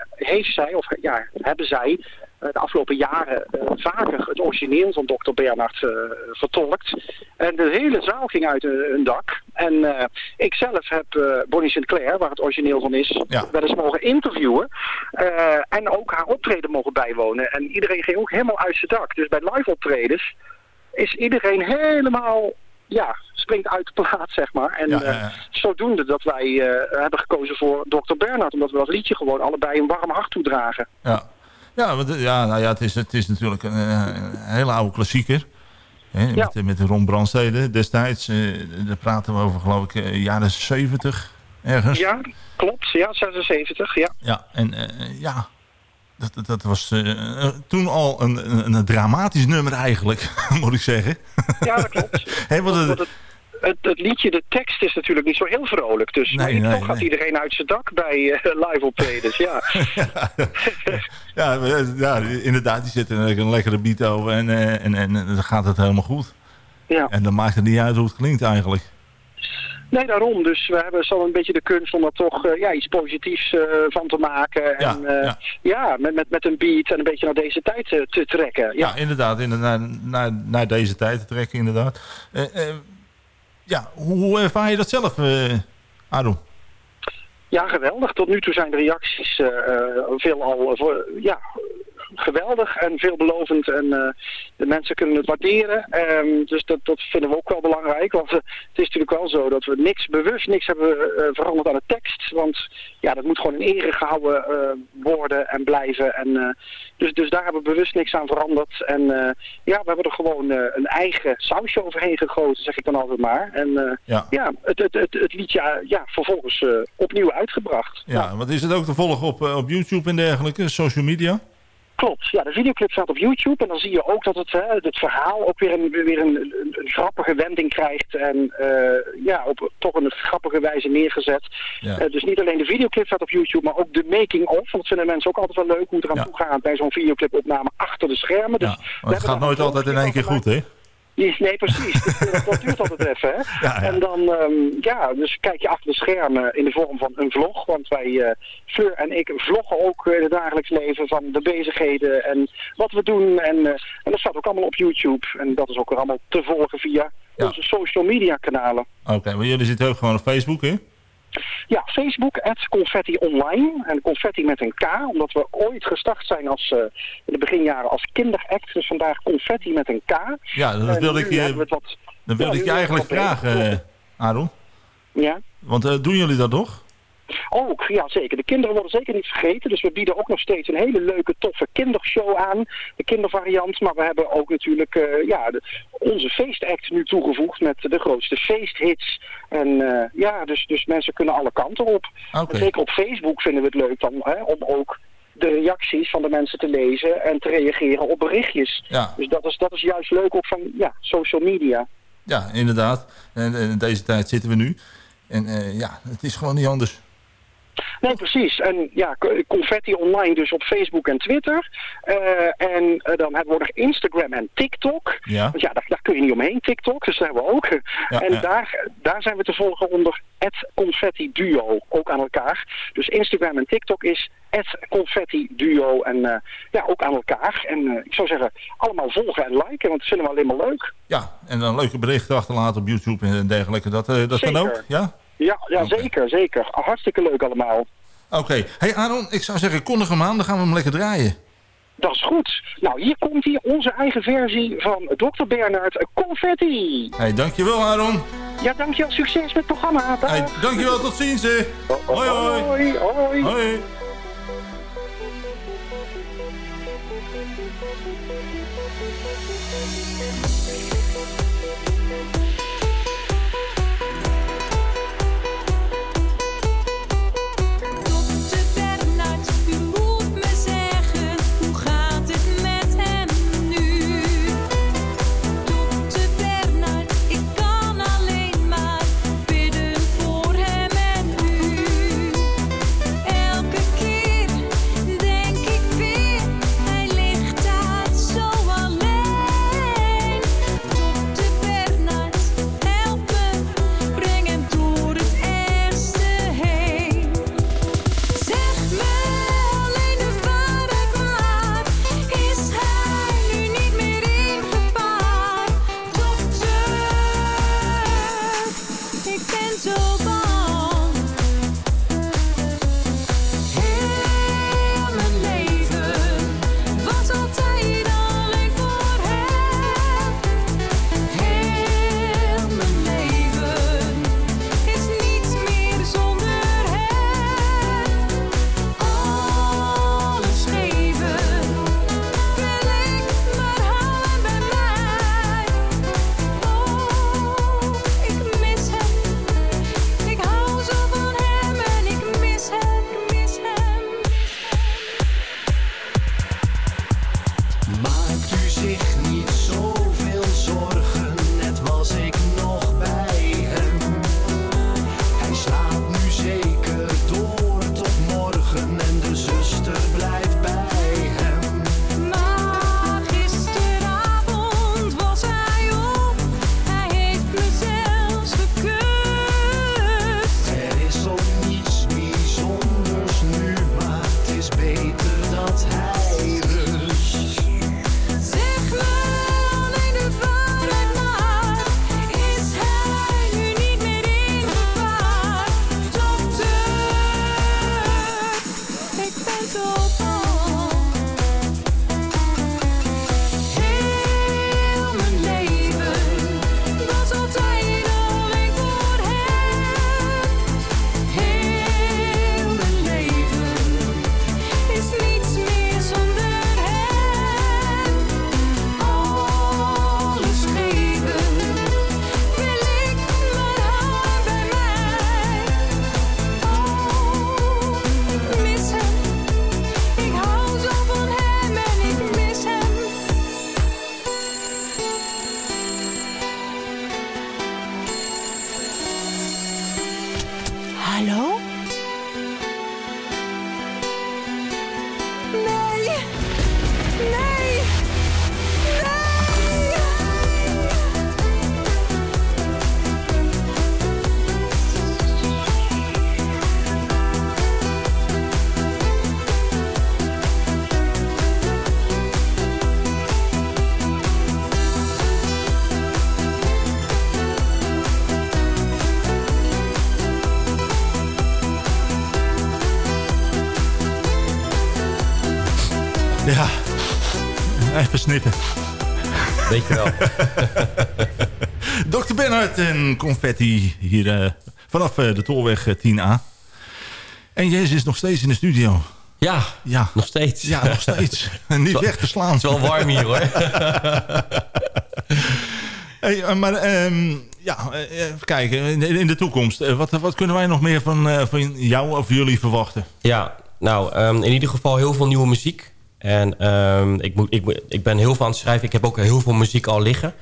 heeft zij, of ja, hebben zij de afgelopen jaren eh, vaker het origineel van Dr. Bernhard eh, vertolkt. En de hele zaal ging uit eh, hun dak. En eh, ik zelf heb eh, Bonnie Sinclair, waar het origineel van is, wel eens mogen interviewen. Eh, en ook haar optreden mogen bijwonen. En iedereen ging ook helemaal uit zijn dak. Dus bij live optredens is iedereen helemaal, ja, springt uit de plaat, zeg maar. En Ja, eh, ja, ja. zodoende dat wij eh, hebben gekozen voor Dr. Bernhard. Omdat we dat liedje gewoon allebei een warm hart toedragen. Ja, ja, want, eh, ja, nou ja het, is, het is natuurlijk een, eh, een hele oude klassieker. Hè, Ja. met, met Ron Brandstede destijds. eh, daar praten we over, geloof ik, jaren 70 ergens. Ja, klopt. Ja, 76, ja. Ja, en ja, dat, dat- dat was toen al een, een, een dramatisch nummer eigenlijk, moet ik zeggen. Ja, dat klopt. Want het- het, liedje, de tekst is natuurlijk niet zo heel vrolijk. Dus Nee, toch gaat iedereen uit zijn dak bij eh, live optredens, ja. ja, we- ja, inderdaad, die zit er een lekkere beat over en, eh, en, en dan gaat het helemaal goed. Ja. En dan maakt het niet uit hoe het klinkt eigenlijk. Nee, daarom. Dus we hebben zo een beetje de kunst om er toch eh, ja, iets positiefs eh, van te maken. En eh, ja, ja. met, met, met een beat en een beetje naar deze tijd eh, te trekken. Ja. Ja, inderdaad. In, naar, naar, naar deze tijd te trekken, inderdaad. Ja, hoe ervaar je dat zelf, eh Aaron? Ja, geweldig. Tot nu toe zijn de reacties eh eh, veelal ja, geweldig en veelbelovend. En eh, de mensen kunnen het waarderen. Ehm, dus dat, dat vinden we ook wel belangrijk. Want eh, het is natuurlijk wel zo dat we niks bewust niks hebben eh, veranderd aan de tekst. Want ja, dat moet gewoon in ere gehouden eh, worden en blijven. En, dus, dus daar hebben we bewust niks aan veranderd. En ja, we hebben er gewoon een eigen sausje overheen gegoten, zeg ik dan altijd maar. En Ja. ja, het, het, het, het liedje ja, vervolgens opnieuw uitgebracht. Ja, want is het ook te volgen op, op YouTube en dergelijke, social media? Klopt, ja, de videoclip staat op YouTube en dan zie je ook dat het, hè, het verhaal ook weer, een, weer een, grappige wending krijgt en eh, ja, op toch een grappige wijze neergezet. Ja. Eh, dus niet alleen de videoclip staat op YouTube, maar ook de making-of, want dat vinden mensen ook altijd wel leuk hoe het eraan toe gaat bij zo'n videoclipopname achter de schermen. Dus Ja, het gaat nooit altijd in één keer goed, hè? Nee, precies. Dus, eh, dat duurt altijd even, hè? Ja, ja. En dan, ehm, ja, dus kijk je achter de schermen in de vorm van een vlog. Want wij, eh, Fleur en ik, vloggen ook eh, in het dagelijks leven van de bezigheden en wat we doen. En, en dat staat ook allemaal op YouTube. En dat is ook allemaal te volgen via onze social media kanalen. Oké, maar jullie zitten ook gewoon op Facebook, hè? Ja, Facebook, Confetti Online. En Confetti met een K, omdat we ooit gestart zijn als, eh, in de beginjaren als kinderact. Dus vandaag Confetti met een K. Ja, dat wilde ik je, wat- dan wilde Ja, ik je eigenlijk vragen, eh, Aaron. Ja. Want eh, doen jullie dat nog? Ook, ja zeker. De kinderen worden zeker niet vergeten. Dus we bieden ook nog steeds een hele leuke, toffe kindershow aan. De kindervariant. Maar we hebben ook natuurlijk eh, ja, de, onze feestact nu toegevoegd met de grootste feesthits. En eh, ja, dus, dus mensen kunnen alle kanten op. En zeker op Facebook vinden we het leuk dan, hè, om ook de reacties van de mensen te lezen en te reageren op berichtjes. Ja. Dus dat is, dat is juist leuk ook van ja, social media. Ja, inderdaad. En deze tijd zitten we nu. En eh, ja, het is gewoon niet anders. Nee, precies. En ja, co- confetti online dus op Facebook en Twitter. Eh, en eh, dan hebben we nog Instagram en TikTok. Ja. Want ja, daar, daar kun je niet omheen, TikTok. Dus dat hebben we ook. Ja, en ja. Daar, daar zijn we te volgen onder het confetti duo. Ook aan elkaar. Dus Instagram en TikTok is het confetti duo. En eh, ja, ook aan elkaar. En ik zou zeggen, allemaal volgen en liken. Want dat vinden we alleen maar leuk. Ja, en dan leuke berichten achterlaten op YouTube en dergelijke. Dat, eh, dat kan ook, ja? Ja, ja zeker, zeker. Hartstikke leuk allemaal. Oké. Hey Aaron, ik zou zeggen, kondig hem aan. Dan gaan we hem lekker draaien. Dat is goed. Nou, hier komt hier onze eigen versie van Dr. Bernard Confetti. Hey, dankjewel Aaron. Ja, dankjewel. Succes met het programma. Dag. Hey, dankjewel, tot ziens. hè. Hoi, hoi. Hoi, hoi. Snippen. Weet je wel. Dr. Bernhard en confetti hier eh, vanaf eh, de Tolweg eh, 10A. En Jezus is nog steeds in de studio. Ja, ja. nog steeds. Ja, nog steeds. En niet weg te slaan. Het is wel warm hier hoor. Hey, eh, maar ehm, ja, eh, even kijken. In, de toekomst. eh, wat, wat kunnen wij nog meer van, eh, van jou of jullie verwachten? Ja, nou, ehm, in ieder geval heel veel nieuwe muziek. En ehm, ik, moet, ik, ik ben heel veel aan het schrijven. Ik heb ook heel veel muziek al liggen.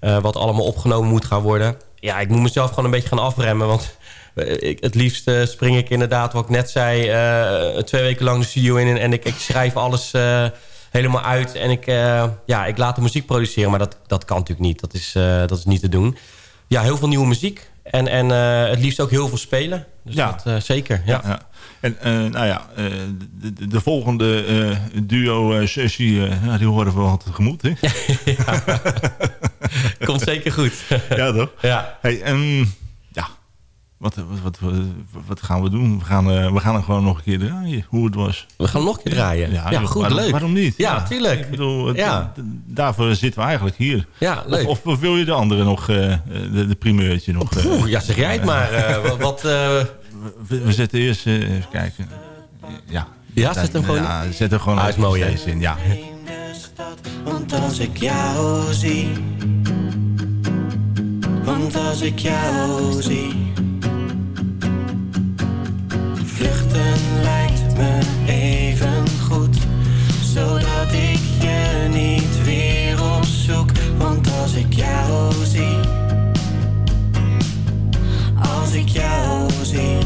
eh, wat allemaal opgenomen moet gaan worden. Ja, ik moet mezelf gewoon een beetje gaan afremmen. Want eh, ik, het liefst spring ik inderdaad, wat ik net zei... eh, twee weken lang de studio in en ik, ik schrijf alles helemaal uit. En ik, ja, ik laat de muziek produceren, maar dat, dat kan natuurlijk niet. Dat is, dat is niet te doen. Ja, heel veel nieuwe muziek. En, en het liefst ook heel veel spelen. Dus Ja. dat, zeker. Ja, ja. En eh, nou ja, eh, de, de, de volgende eh, duo-sessie, ja, die horen we wel tegemoet. Hè? Komt zeker goed. ja, toch? Ja. Hey, en, ja, wat, wat, wat, wat gaan we doen? We gaan, we gaan er gewoon nog een keer draaien, hoe het was. We gaan nog een keer draaien. Ja, joh, goed, waarom, leuk. Waarom niet? Ja, tuurlijk. Ik bedoel, het- Ja. daarvoor zitten we eigenlijk hier. Ja, leuk. Of, of wil je de andere nog, de, de primeurtje nog? eh, Oeh, ja, zeg jij het maar. wat, we, we zetten eerst, eh, even kijken. Ja, Ja, zet hem gewoon Ja, zet hem gewoon Ah, is mooi, hè? in. Ja. Want als ik jou zie, want als ik jou zie, vluchten lijkt me even goed, zodat ik je niet weer opzoek. Want als ik jou zie, als ik jou zie,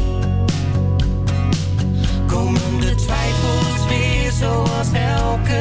twijfels weer zoals elke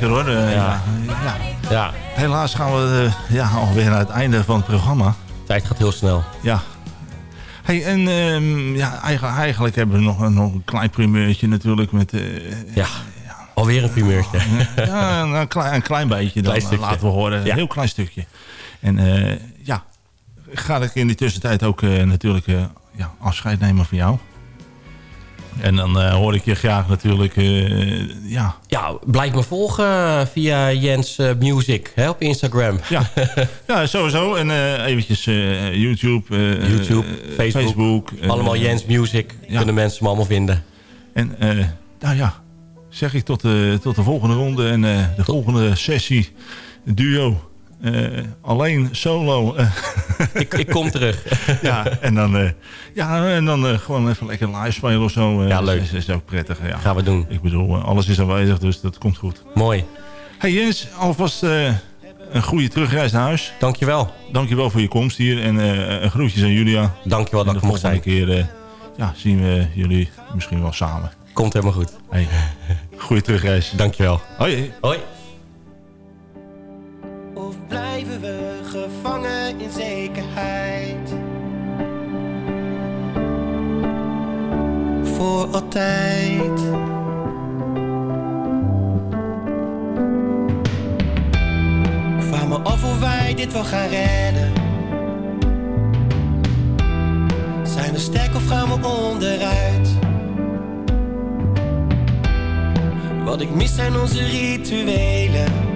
lekker hoor. Eh, ja. Ja. Ja. Helaas gaan we eh, ja, alweer naar het einde van het programma. Tijd gaat heel snel. Ja. Hey, en ehm, ja, eigenlijk, eigenlijk hebben we nog, een- nog een klein primeurtje natuurlijk met... eh, Ja, alweer een primeurtje. ja, een, een klein, een klein beetje dan Klein laten we horen. Een heel klein stukje. En ja, ga ik in die tussentijd ook natuurlijk ja, afscheid nemen van jou. En dan eh, hoor ik je graag natuurlijk, eh, ja, Ja, blijf me volgen via Jens eh, Music hè, op Instagram. Ja, ja sowieso. En eh, eventjes eh, YouTube, eh, YouTube, eh, Facebook. Facebook allemaal eh, Jens Music. ja. Kunnen mensen me allemaal vinden. En eh, nou ja, zeg ik tot de, tot de volgende ronde en eh, de volgende sessie, duo. Eh, alleen, solo. eh, ik, ik kom terug. ja, en dan, eh, ja, en dan gewoon even lekker live spelen of zo. Ja, leuk. Is, is ook prettig. Ja. Gaan we doen. Ik bedoel, alles is aanwezig, dus dat komt goed. Mooi. Hey Jens, alvast een goede terugreis naar huis. Dankjewel. Dankjewel voor je komst hier en een groetjes aan Julia. Dankjewel dat En ik de mocht volgende zijn. keer eh, ja, zien we jullie misschien wel samen. Komt helemaal goed. Hey, goede terugreis. Dankjewel. Hoi. Hoi. Blijven we gevangen in zekerheid? Voor altijd. Ik vraag me af of wij dit wel gaan redden. Zijn we sterk of gaan we onderuit? Wat ik mis zijn onze rituelen.